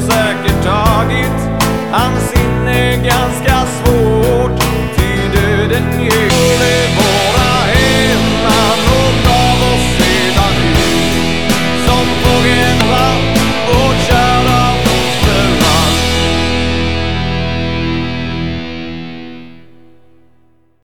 säkert tagit ansiktet